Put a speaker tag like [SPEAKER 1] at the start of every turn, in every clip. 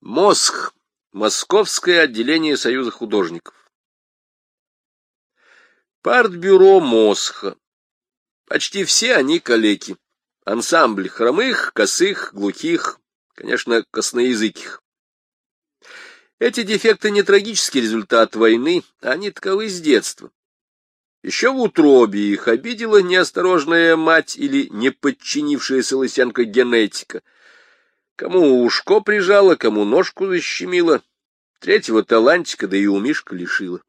[SPEAKER 1] Моск. Московское отделение Союза художников. Партбюро Мосха. Почти все они калеки. Ансамбль хромых, косых, глухих, конечно, косноязыких. Эти дефекты не трагический результат войны, они таковы с детства. Еще в утробе их обидела неосторожная мать или не подчинившаяся Лысенко генетика — Кому ушко прижало, кому ножку защемило, третьего талантика, да и у Мишка лишила.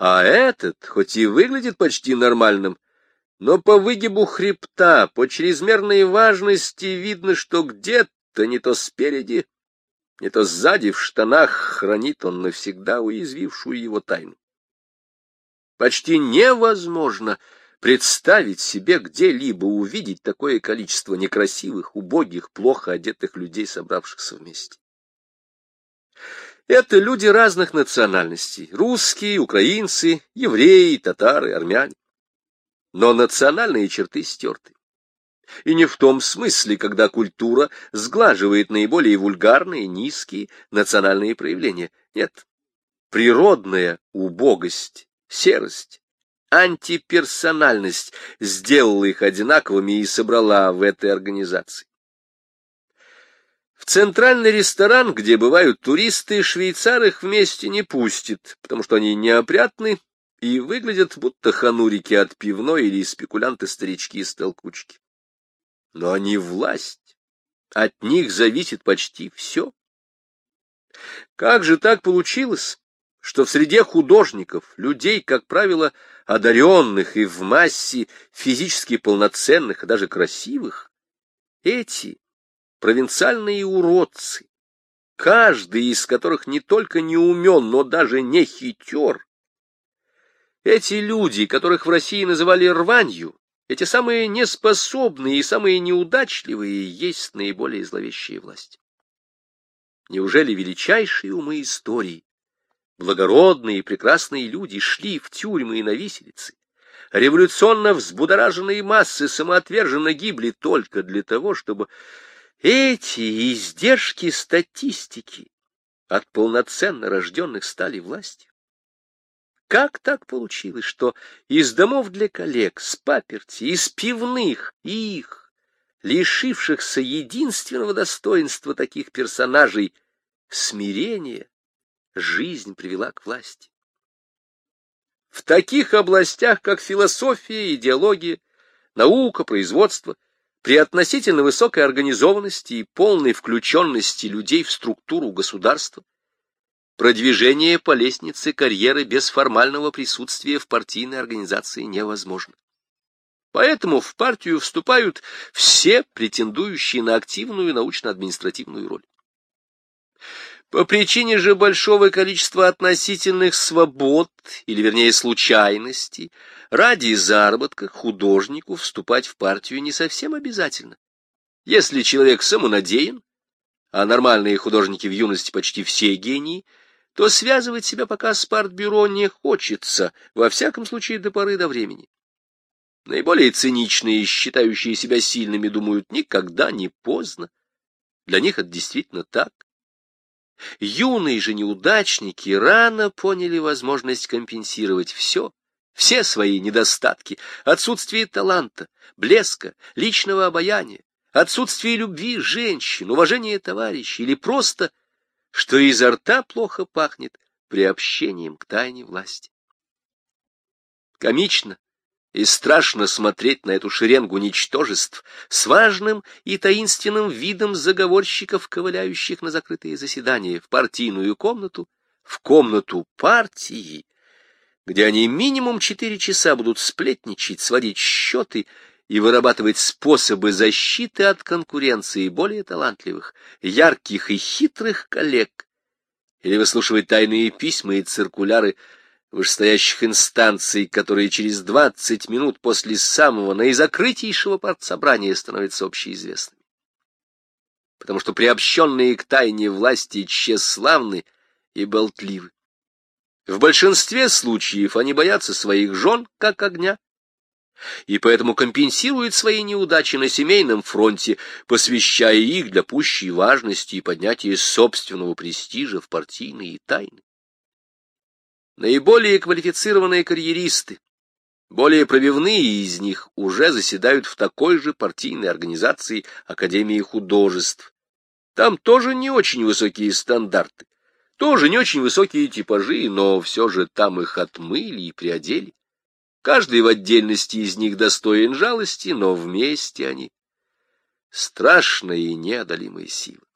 [SPEAKER 1] А этот, хоть и выглядит почти нормальным, но по выгибу хребта, по чрезмерной важности видно, что где-то не то спереди, не то сзади в штанах хранит он навсегда уязвившую его тайну. Почти невозможно представить себе где-либо увидеть такое количество некрасивых, убогих, плохо одетых людей, собравшихся вместе. Это люди разных национальностей — русские, украинцы, евреи, татары, армяне. Но национальные черты стерты. И не в том смысле, когда культура сглаживает наиболее вульгарные, низкие национальные проявления. Нет, природная убогость, серость, антиперсональность сделала их одинаковыми и собрала в этой организации. В центральный ресторан, где бывают туристы, швейцар их вместе не пустит, потому что они неопрятны и выглядят будто ханурики от пивной или спекулянты-старички из толкучки. Но они власть, от них зависит почти все. Как же так получилось, что в среде художников, людей, как правило, одаренных и в массе физически полноценных, и даже красивых, эти провинциальные уродцы, каждый из которых не только не умен, но даже не хитер, эти люди, которых в России называли рванью, эти самые неспособные и самые неудачливые, есть наиболее зловещие власти. Неужели величайшие умы истории Благородные и прекрасные люди шли в тюрьмы и на виселицы. Революционно взбудораженные массы самоотверженно гибли только для того, чтобы эти издержки статистики от полноценно рожденных стали властью. Как так получилось, что из домов для коллег, с паперти, из пивных их, лишившихся единственного достоинства таких персонажей, смирения, жизнь привела к власти. В таких областях, как философия, идеология, наука, производство, при относительно высокой организованности и полной включенности людей в структуру государства, продвижение по лестнице карьеры без формального присутствия в партийной организации невозможно. Поэтому в партию вступают все претендующие на активную научно-административную роль. По причине же большого количества относительных свобод, или вернее случайностей, ради заработка художнику вступать в партию не совсем обязательно. Если человек самонадеян, а нормальные художники в юности почти все гении, то связывать себя пока с партбюро не хочется, во всяком случае до поры до времени. Наиболее циничные, считающие себя сильными, думают, никогда не поздно. Для них это действительно так. Юные же неудачники рано поняли возможность компенсировать все, все свои недостатки, отсутствие таланта, блеска, личного обаяния, отсутствие любви женщин, уважения товарищей или просто, что изо рта плохо пахнет приобщением к тайне власти. Комично, и страшно смотреть на эту шеренгу ничтожеств с важным и таинственным видом заговорщиков, ковыляющих на закрытые заседания в партийную комнату, в комнату партии, где они минимум четыре часа будут сплетничать, сводить счеты и вырабатывать способы защиты от конкуренции более талантливых, ярких и хитрых коллег, или выслушивать тайные письма и циркуляры вышестоящих инстанций, которые через двадцать минут после самого наизакрытейшего партсобрания становятся общеизвестными. Потому что приобщенные к тайне власти тщеславны и болтливы. В большинстве случаев они боятся своих жен, как огня, и поэтому компенсирует свои неудачи на семейном фронте, посвящая их для пущей важности и поднятия собственного престижа в партийные тайны. Наиболее квалифицированные карьеристы, более пробивные из них уже заседают в такой же партийной организации Академии художеств. Там тоже не очень высокие стандарты, тоже не очень высокие типажи, но все же там их отмыли и приодели. Каждый в отдельности из них достоин жалости, но вместе они страшная и неодолимая сила.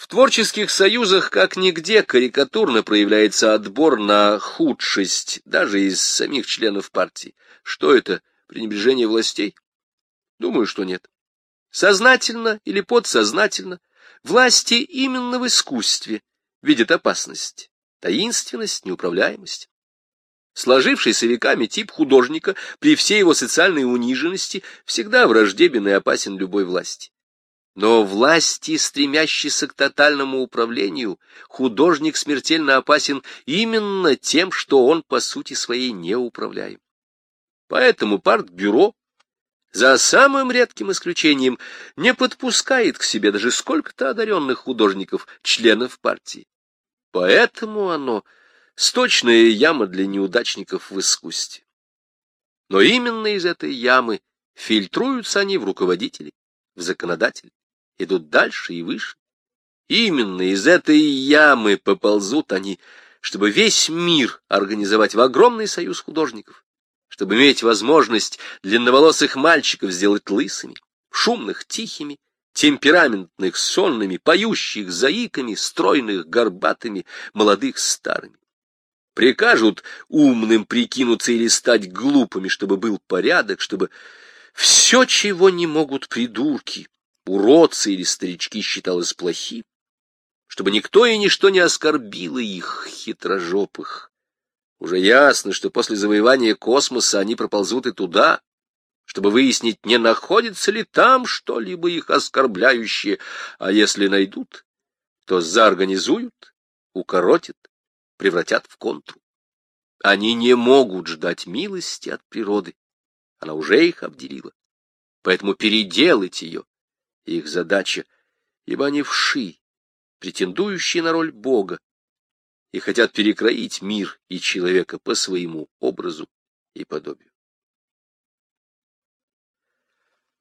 [SPEAKER 1] В творческих союзах как нигде карикатурно проявляется отбор на худшесть даже из самих членов партии. Что это, пренебрежение властей? Думаю, что нет. Сознательно или подсознательно власти именно в искусстве видят опасность, таинственность, неуправляемость. Сложившийся веками тип художника при всей его социальной униженности всегда враждебен и опасен любой власти. Но власти, стремящейся к тотальному управлению, художник смертельно опасен именно тем, что он по сути своей не управляем. Поэтому партбюро, за самым редким исключением, не подпускает к себе даже сколько-то одаренных художников, членов партии. Поэтому оно сточная яма для неудачников в искусстве. Но именно из этой ямы фильтруются они в руководители, в законодатели, идут дальше и выше. Именно из этой ямы поползут они, чтобы весь мир организовать в огромный союз художников, чтобы иметь возможность длинноволосых мальчиков сделать лысыми, шумных тихими, темпераментных сонными, поющих заиками, стройных горбатыми, молодых старыми. Прикажут умным прикинуться или стать глупыми, чтобы был порядок, чтобы все, чего не могут придурки, уродцы или старички, считалось плохим, чтобы никто и ничто не оскорбило их, хитрожопых. Уже ясно, что после завоевания космоса они проползут и туда, чтобы выяснить, не находится ли там что-либо их оскорбляющее, а если найдут, то заорганизуют, укоротят, превратят в контру. Они не могут ждать милости от природы. Она уже их обделила. Поэтому переделать ее — их задача, ибо они вши, претендующие на роль Бога, и хотят перекроить мир и человека по своему образу и подобию.